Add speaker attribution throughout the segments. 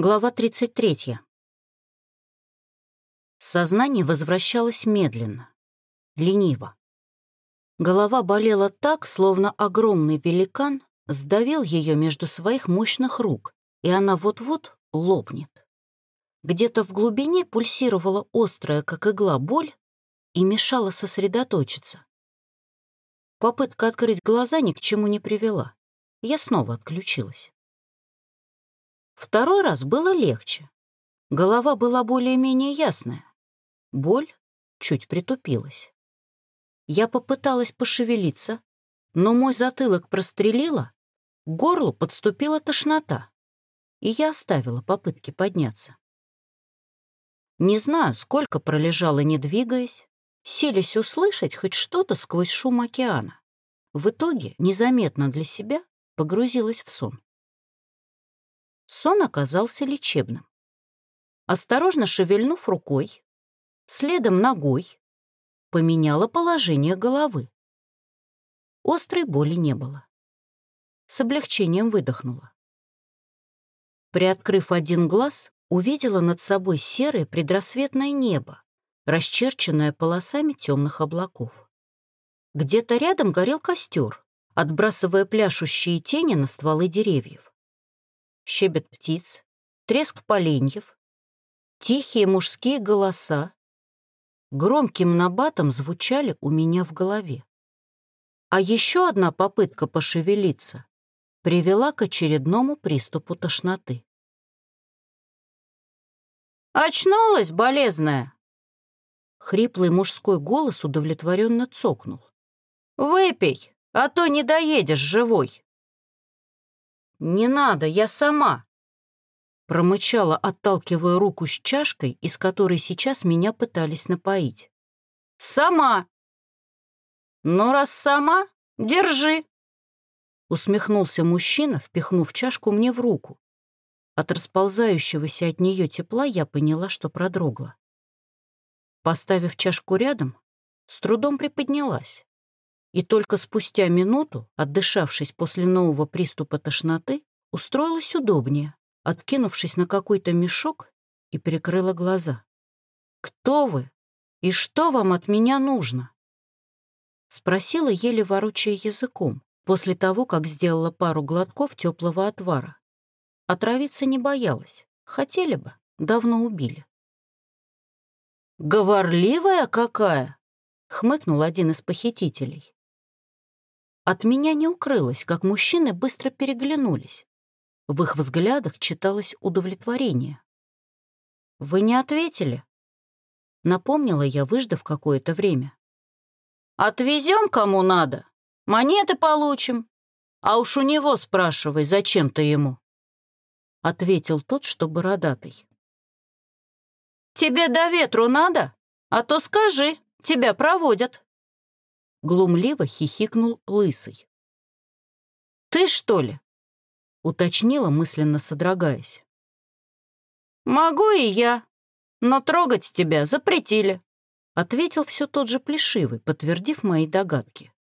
Speaker 1: Глава 33. Сознание возвращалось медленно, лениво. Голова болела так, словно огромный великан сдавил ее между своих мощных рук, и она вот-вот лопнет. Где-то в глубине пульсировала острая, как игла, боль и мешала сосредоточиться. Попытка открыть глаза ни к чему не привела. Я снова отключилась. Второй раз было легче. Голова была более-менее ясная. Боль чуть притупилась. Я попыталась пошевелиться, но мой затылок прострелило, к горлу подступила тошнота, и я оставила попытки подняться. Не знаю, сколько пролежала, не двигаясь, селись услышать хоть что-то сквозь шум океана. В итоге, незаметно для себя, погрузилась в сон. Сон оказался лечебным. Осторожно шевельнув рукой, следом ногой, поменяла положение головы. Острой боли не было. С облегчением выдохнула. Приоткрыв один глаз, увидела над собой серое предрассветное небо, расчерченное полосами темных облаков. Где-то рядом горел костер, отбрасывая пляшущие тени на стволы деревьев щебет птиц, треск поленьев, тихие мужские голоса громким набатом звучали у меня в голове. А еще одна попытка пошевелиться привела к очередному приступу тошноты. «Очнулась, болезная!» Хриплый мужской голос удовлетворенно цокнул. «Выпей, а то не доедешь живой!» «Не надо, я сама!» Промычала, отталкивая руку с чашкой, из которой сейчас меня пытались напоить. «Сама!» «Ну, раз сама, держи!» Усмехнулся мужчина, впихнув чашку мне в руку. От расползающегося от нее тепла я поняла, что продрогла. Поставив чашку рядом, с трудом приподнялась и только спустя минуту, отдышавшись после нового приступа тошноты, устроилась удобнее, откинувшись на какой-то мешок и прикрыла глаза. «Кто вы? И что вам от меня нужно?» Спросила, еле ворочая языком, после того, как сделала пару глотков теплого отвара. Отравиться не боялась. Хотели бы, давно убили. «Говорливая какая!» — хмыкнул один из похитителей. От меня не укрылось, как мужчины быстро переглянулись. В их взглядах читалось удовлетворение. «Вы не ответили?» Напомнила я, выждав какое-то время. «Отвезем кому надо, монеты получим, а уж у него спрашивай, зачем ты ему?» Ответил тот, что бородатый. «Тебе до ветру надо? А то скажи, тебя проводят». Глумливо хихикнул лысый. «Ты, что ли?» — уточнила, мысленно содрогаясь. «Могу и я, но трогать тебя запретили», — ответил все тот же Плешивый, подтвердив мои догадки.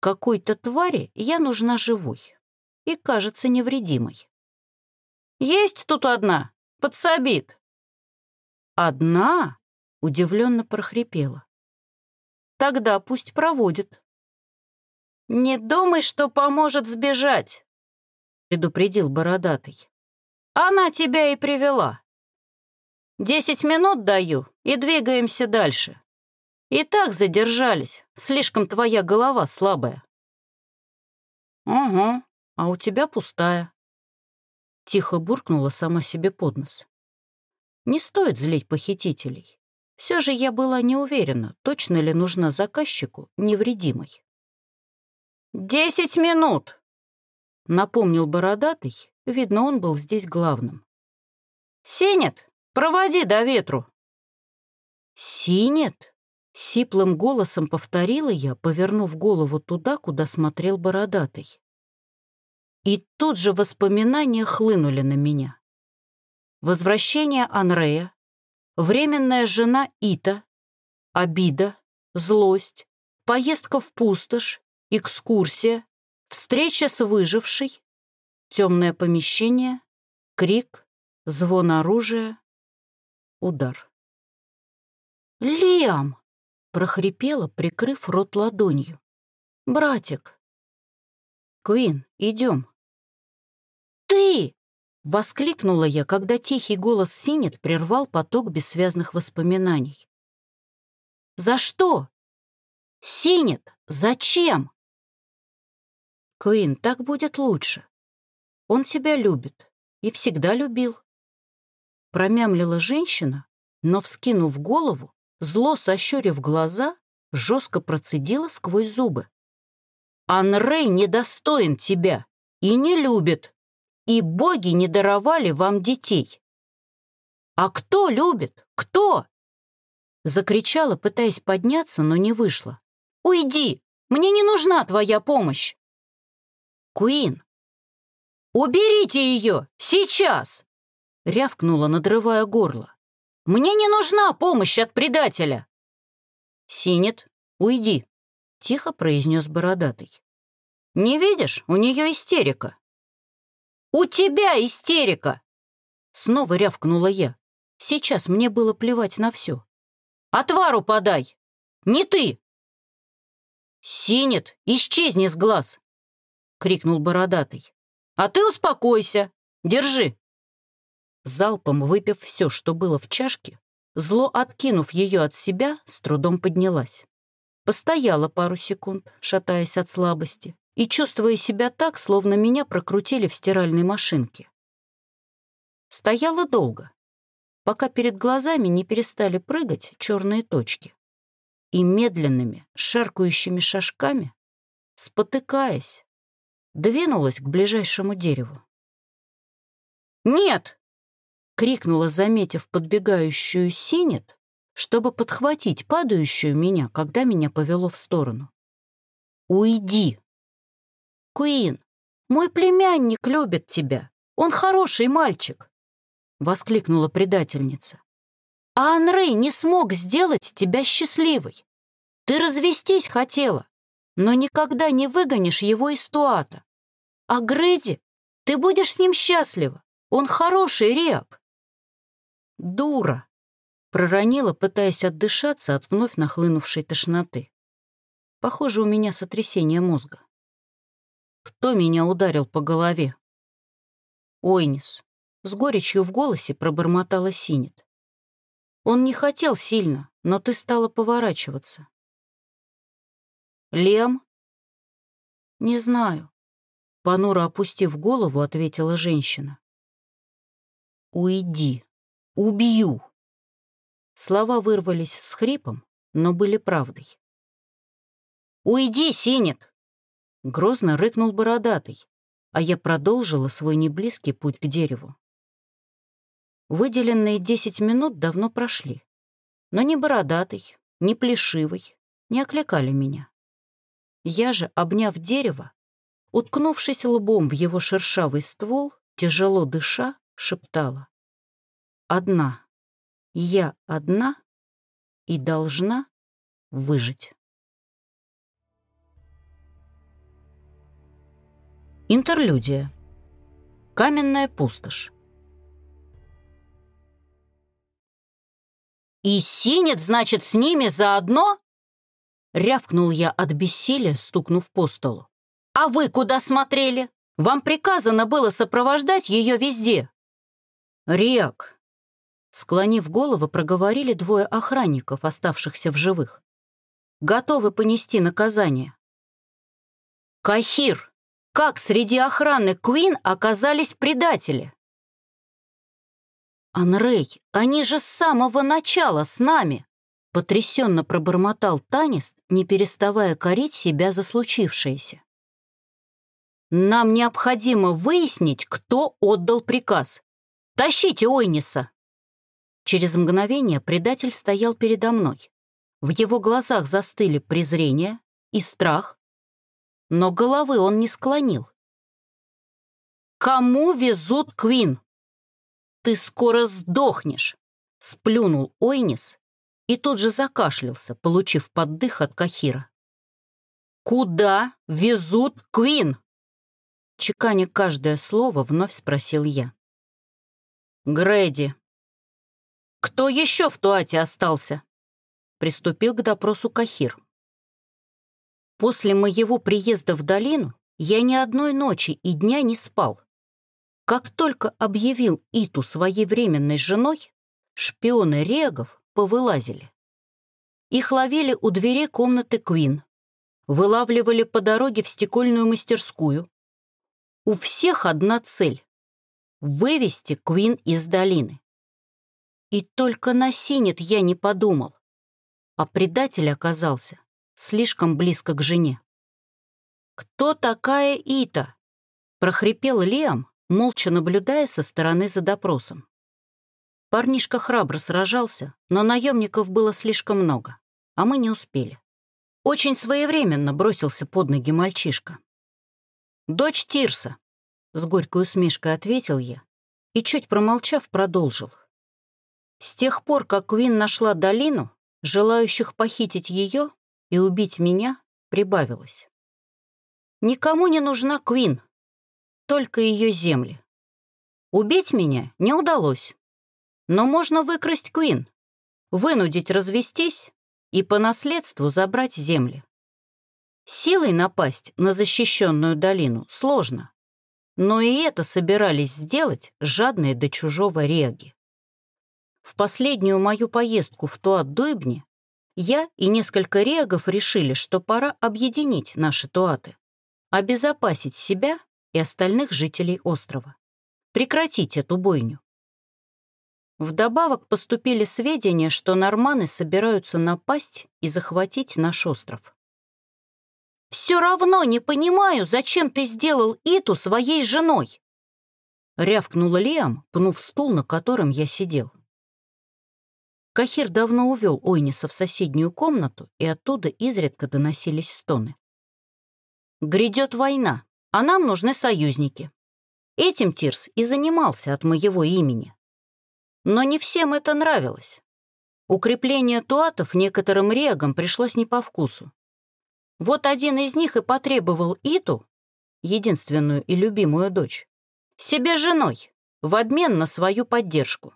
Speaker 1: «Какой-то твари я нужна живой и, кажется, невредимой». «Есть тут одна, подсобит». «Одна?» — удивленно прохрипела. Тогда пусть проводит. «Не думай, что поможет сбежать», — предупредил Бородатый. «Она тебя и привела. Десять минут даю, и двигаемся дальше. И так задержались, слишком твоя голова слабая». «Угу, а у тебя пустая», — тихо буркнула сама себе под нос. «Не стоит злить похитителей. Все же я была не уверена, точно ли нужна заказчику невредимой. «Десять минут!» — напомнил бородатый, видно, он был здесь главным. «Синет, проводи до ветру!» «Синет?» — сиплым голосом повторила я, повернув голову туда, куда смотрел бородатый. И тут же воспоминания хлынули на меня. Возвращение Анрея, временная жена Ита, обида, злость, поездка в пустошь, экскурсия, встреча с выжившей, темное помещение, крик, Звон оружия. Удар. «Лиам!» — прохрипела, прикрыв рот ладонью. «Братик!» «Куин, идем!» «Ты!» — воскликнула я, когда тихий голос Синет прервал поток бессвязных воспоминаний. «За что?» «Синет, зачем?» «Куин, так будет лучше. Он тебя любит и всегда любил». Промямлила женщина, но, вскинув голову, зло сощурив глаза, жестко процедила сквозь зубы. «Анрей недостоин тебя и не любит, и боги не даровали вам детей». «А кто любит? Кто?» Закричала, пытаясь подняться, но не вышло. «Уйди! Мне не нужна твоя помощь!» Куин. «Уберите ее! Сейчас!» — рявкнула, надрывая горло. «Мне не нужна помощь от предателя!» «Синет, уйди!» — тихо произнес бородатый. «Не видишь, у нее истерика!» «У тебя истерика!» Снова рявкнула я. Сейчас мне было плевать на все. «Отвару подай! Не ты!» «Синет, исчезни с глаз!» — крикнул бородатый. «А ты успокойся! Держи!» Залпом выпив все, что было в чашке, зло, откинув ее от себя, с трудом поднялась. Постояла пару секунд, шатаясь от слабости, и чувствуя себя так, словно меня прокрутили в стиральной машинке. Стояла долго, пока перед глазами не перестали прыгать черные точки. И медленными, шаркающими шажками, спотыкаясь, двинулась к ближайшему дереву. «Нет!» — крикнула, заметив подбегающую синет, чтобы подхватить падающую меня, когда меня повело в сторону. «Уйди!» «Куин, мой племянник любит тебя. Он хороший мальчик!» — воскликнула предательница. «А Анрей не смог сделать тебя счастливой. Ты развестись хотела, но никогда не выгонишь его из Туата. А Грэди, ты будешь с ним счастлива. Он хороший рек. Дура, проронила, пытаясь отдышаться от вновь нахлынувшей тошноты. Похоже, у меня сотрясение мозга. Кто меня ударил по голове? Ойнис. С горечью в голосе пробормотала Синет. Он не хотел сильно, но ты стала поворачиваться. Лем? Не знаю. Понуро опустив голову, ответила женщина. «Уйди! Убью!» Слова вырвались с хрипом, но были правдой. «Уйди, Синет!» Грозно рыкнул бородатый, а я продолжила свой неблизкий путь к дереву. Выделенные десять минут давно прошли, но ни бородатый, ни плешивый не окликали меня. Я же, обняв дерево, уткнувшись лбом в его шершавый ствол, тяжело дыша, шептала. «Одна. Я одна и должна выжить». Интерлюдия. Каменная пустошь. «И синет, значит, с ними заодно?» Рявкнул я от бессилия, стукнув по столу. «А вы куда смотрели? Вам приказано было сопровождать ее везде». «Рек!» Склонив голову, проговорили двое охранников, оставшихся в живых. «Готовы понести наказание». «Кахир! Как среди охраны Куин оказались предатели?» «Анрей, они же с самого начала с нами!» Потрясенно пробормотал Танист, не переставая корить себя за случившееся. «Нам необходимо выяснить, кто отдал приказ. Тащите Ойниса!» Через мгновение предатель стоял передо мной. В его глазах застыли презрение и страх, но головы он не склонил. «Кому везут Квин?» «Ты скоро сдохнешь!» — сплюнул Ойнис и тут же закашлялся, получив поддых от Кахира. «Куда везут Квин?» Чеканя каждое слово, вновь спросил я. Грэди. Кто еще в Туате остался? Приступил к допросу Кахир. После моего приезда в долину я ни одной ночи и дня не спал. Как только объявил Иту своей временной женой, шпионы Регов повылазили. Их ловили у дверей комнаты Квин, вылавливали по дороге в стекольную мастерскую. У всех одна цель — вывести Квин из долины. И только на Синет я не подумал, а предатель оказался слишком близко к жене. «Кто такая Ита?» — прохрипел Лиам, молча наблюдая со стороны за допросом. Парнишка храбро сражался, но наемников было слишком много, а мы не успели. Очень своевременно бросился под ноги мальчишка. «Дочь Тирса», — с горькой усмешкой ответил я и, чуть промолчав, продолжил. С тех пор, как Квин нашла долину, желающих похитить ее и убить меня прибавилось. Никому не нужна Квин, только ее земли. Убить меня не удалось. Но можно выкрасть Квин, вынудить развестись и по наследству забрать земли. Силой напасть на защищенную долину сложно, но и это собирались сделать жадные до чужого реги. В последнюю мою поездку в Туат-Дуйбне я и несколько регов решили, что пора объединить наши туаты, обезопасить себя и остальных жителей острова. Прекратить эту бойню. Вдобавок поступили сведения, что норманы собираются напасть и захватить наш остров. «Все равно не понимаю, зачем ты сделал Иту своей женой!» Рявкнула Лиам, пнув стул, на котором я сидел. Кахир давно увел Ойниса в соседнюю комнату, и оттуда изредка доносились стоны. «Грядет война, а нам нужны союзники. Этим Тирс и занимался от моего имени. Но не всем это нравилось. Укрепление туатов некоторым регам пришлось не по вкусу. Вот один из них и потребовал Иту, единственную и любимую дочь, себе женой в обмен на свою поддержку.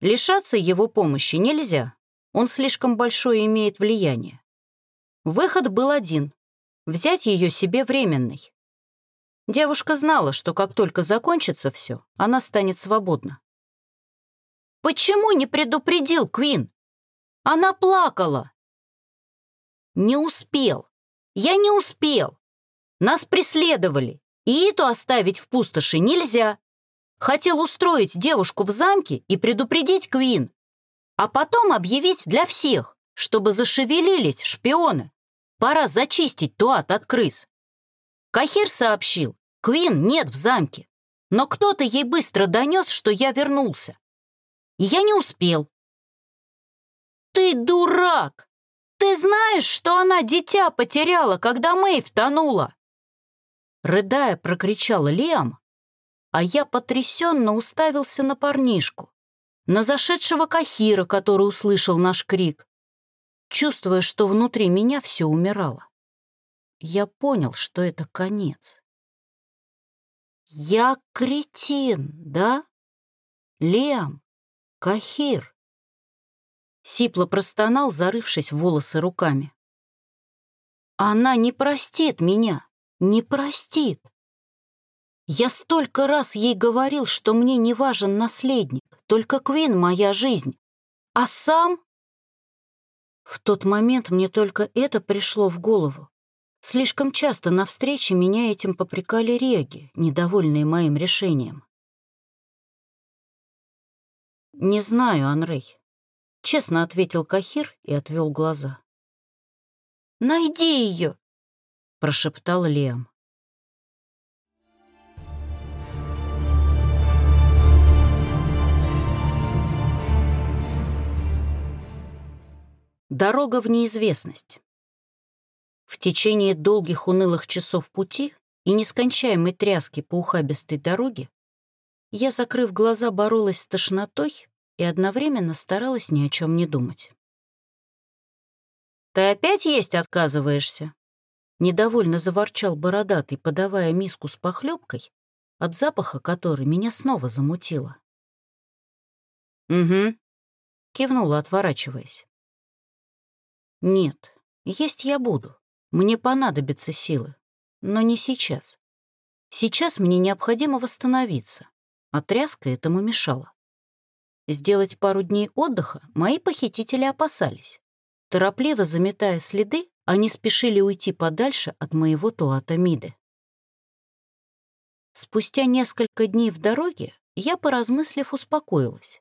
Speaker 1: Лишаться его помощи нельзя, он слишком большое имеет влияние. Выход был один взять ее себе временной. Девушка знала, что как только закончится все, она станет свободна. «Почему не предупредил Квин? Она плакала!» «Не успел. Я не успел. Нас преследовали, и Иту оставить в пустоши нельзя. Хотел устроить девушку в замке и предупредить Квин, а потом объявить для всех, чтобы зашевелились шпионы. Пора зачистить Туат от крыс. Кахир сообщил, Квин нет в замке, но кто-то ей быстро донес, что я вернулся. И я не успел. «Ты дурак! Ты знаешь, что она дитя потеряла, когда Мэйв тонула?» Рыдая, прокричал Лиам, а я потрясенно уставился на парнишку, на зашедшего Кахира, который услышал наш крик, чувствуя, что внутри меня все умирало. Я понял, что это конец. Я кретин, да? Лем, Кахир. Сипло простонал, зарывшись в волосы руками. Она не простит меня, не простит. Я столько раз ей говорил, что мне не важен наследник, только Квин — моя жизнь. А сам в тот момент мне только это пришло в голову. Слишком часто на встрече меня этим попрекали реги, недовольные моим решением. «Не знаю, Анрей», — честно ответил Кахир и отвел глаза. «Найди ее!» — прошептал Лиам. Дорога в неизвестность. В течение долгих унылых часов пути и нескончаемой тряски по ухабистой дороге я, закрыв глаза, боролась с тошнотой и одновременно старалась ни о чем не думать. «Ты опять есть отказываешься?» Недовольно заворчал бородатый, подавая миску с похлебкой, от запаха которой меня снова замутило. «Угу», — кивнула, отворачиваясь. «Нет, есть я буду. Мне понадобятся силы. Но не сейчас. Сейчас мне необходимо восстановиться, а тряска этому мешала. Сделать пару дней отдыха мои похитители опасались. Торопливо заметая следы, они спешили уйти подальше от моего Туата Миды. Спустя несколько дней в дороге я, поразмыслив, успокоилась.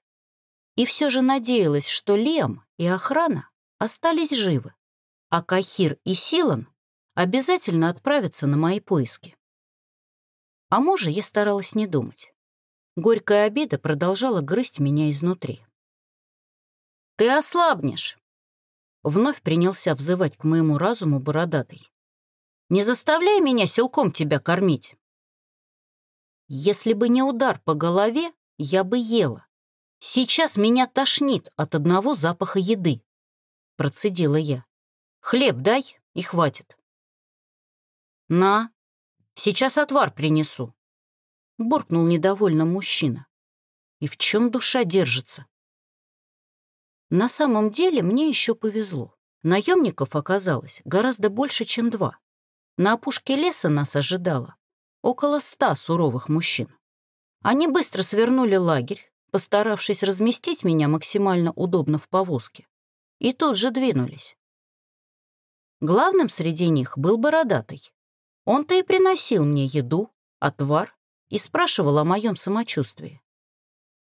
Speaker 1: И все же надеялась, что Лем и охрана остались живы, а Кахир и Силан обязательно отправятся на мои поиски. А мужа я старалась не думать. Горькая обида продолжала грызть меня изнутри. «Ты ослабнешь!» Вновь принялся взывать к моему разуму бородатый. «Не заставляй меня силком тебя кормить!» Если бы не удар по голове, я бы ела. Сейчас меня тошнит от одного запаха еды. Процедила я. Хлеб дай, и хватит. На, Сейчас отвар принесу. Буркнул недовольно мужчина. И в чем душа держится? На самом деле мне еще повезло. Наемников оказалось гораздо больше, чем два. На опушке леса нас ожидало около ста суровых мужчин. Они быстро свернули лагерь, постаравшись разместить меня максимально удобно в повозке, и тут же двинулись. Главным среди них был Бородатый. Он-то и приносил мне еду, отвар и спрашивал о моем самочувствии.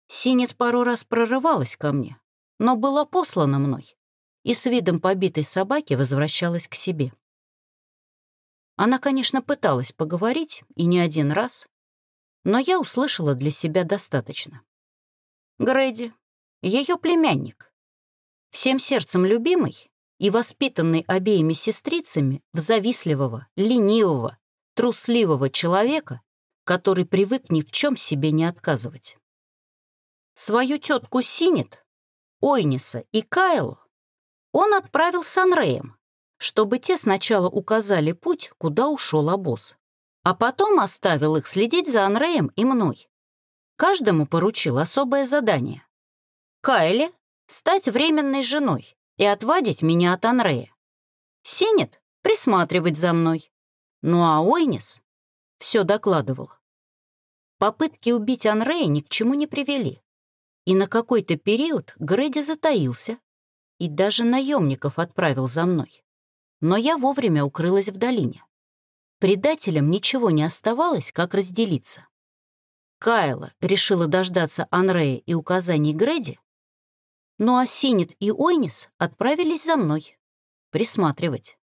Speaker 1: Синет пару раз прорывалась ко мне, но была послана мной и с видом побитой собаки возвращалась к себе. Она, конечно, пыталась поговорить, и не один раз, но я услышала для себя достаточно. Грэди, ее племянник, всем сердцем любимый и воспитанный обеими сестрицами в завистливого, ленивого, трусливого человека, который привык ни в чем себе не отказывать. Свою тетку Синет, Ойниса и Кайлу он отправил с Анреем, чтобы те сначала указали путь, куда ушел обоз, а потом оставил их следить за Анреем и мной. Каждому поручил особое задание. Кайле — стать временной женой, и отвадить меня от Анрея. Синет — присматривать за мной. Ну а Ойнис все докладывал. Попытки убить Анрея ни к чему не привели. И на какой-то период Грэди затаился и даже наемников отправил за мной. Но я вовремя укрылась в долине. Предателям ничего не оставалось, как разделиться. Кайла решила дождаться Анрея и указаний Грэди, ну а Синет и Ойнис отправились за мной. Присматривать.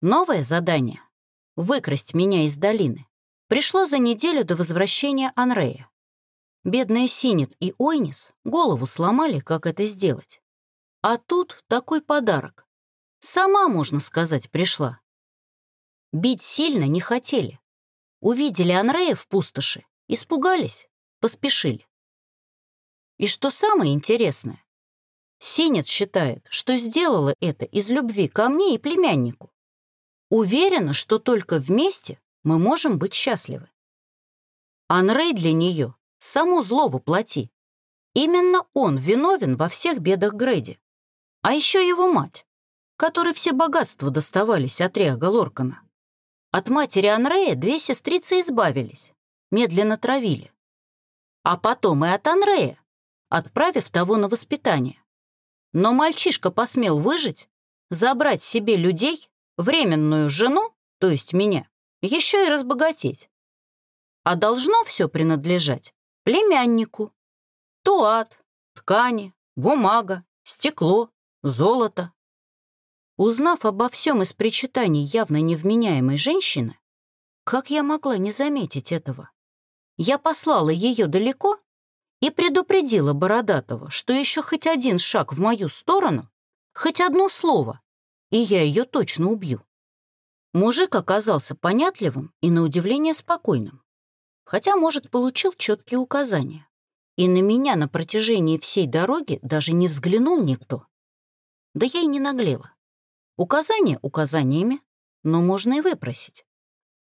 Speaker 1: Новое задание — выкрасть меня из долины — пришло за неделю до возвращения Анрея. Бедные Синет и Ойнис голову сломали, как это сделать. А тут такой подарок. Сама, можно сказать, пришла. Бить сильно не хотели. Увидели Анрея в пустоши, испугались, поспешили. И что самое интересное, Синет считает, что сделала это из любви ко мне и племяннику. Уверена, что только вместе мы можем быть счастливы. Анрей для нее само зло воплоти. Именно он виновен во всех бедах Грэди. А еще его мать, которой все богатства доставались от Реага Лоркана. От матери Анрея две сестрицы избавились, медленно травили. А потом и от Анрея, отправив того на воспитание. Но мальчишка посмел выжить, забрать себе людей, временную жену, то есть меня, еще и разбогатеть. А должно все принадлежать племяннику. Туат, ткани, бумага, стекло, золото. Узнав обо всем из причитаний явно невменяемой женщины, как я могла не заметить этого? Я послала ее далеко и предупредила Бородатого, что еще хоть один шаг в мою сторону, хоть одно слово, и я ее точно убью. Мужик оказался понятливым и, на удивление, спокойным, хотя, может, получил четкие указания. И на меня на протяжении всей дороги даже не взглянул никто. Да я и не наглела. Указания указаниями, но можно и выпросить.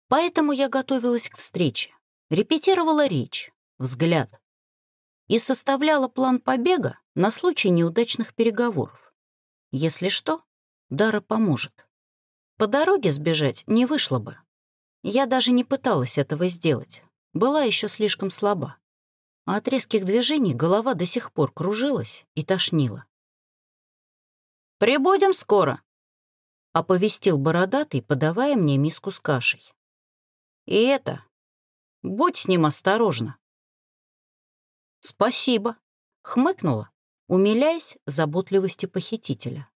Speaker 1: Поэтому я готовилась к встрече, репетировала речь, взгляд, и составляла план побега на случай неудачных переговоров. Если что, Дара поможет. По дороге сбежать не вышло бы. Я даже не пыталась этого сделать, была еще слишком слаба. А от резких движений голова до сих пор кружилась и тошнила. «Прибудем скоро», — оповестил бородатый, подавая мне миску с кашей. «И это, будь с ним осторожна». «Спасибо», — хмыкнула, умиляясь заботливости похитителя.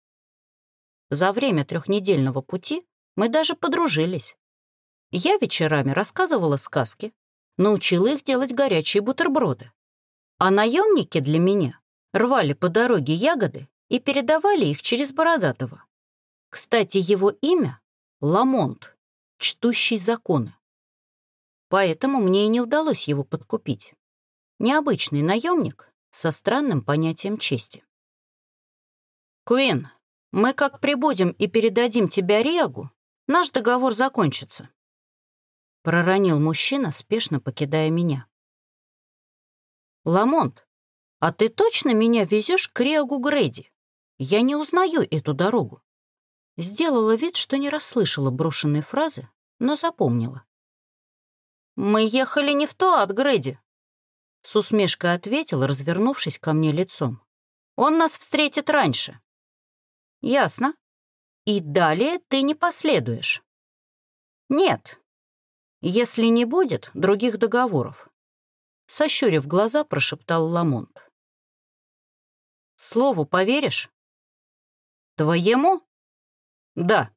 Speaker 1: За время трехнедельного пути мы даже подружились. Я вечерами рассказывала сказки, научила их делать горячие бутерброды. А наемники для меня рвали по дороге ягоды и передавали их через Бородатого. Кстати, его имя — Ламонт, чтущий законы. Поэтому мне и не удалось его подкупить. Необычный наемник со странным понятием чести. «Куин, мы как прибудем и передадим тебя Риагу, наш договор закончится», проронил мужчина, спешно покидая меня. «Ламонт, а ты точно меня везешь к Риагу Грейди? Я не узнаю эту дорогу». Сделала вид, что не расслышала брошенной фразы, но запомнила. «Мы ехали не в то от Грэди», — с усмешкой ответил, развернувшись ко мне лицом. «Он нас встретит раньше». «Ясно. И далее ты не последуешь». «Нет, если не будет других договоров», — сощурив глаза, прошептал Ламонт. «Слову поверишь?» «Твоему?» «Да».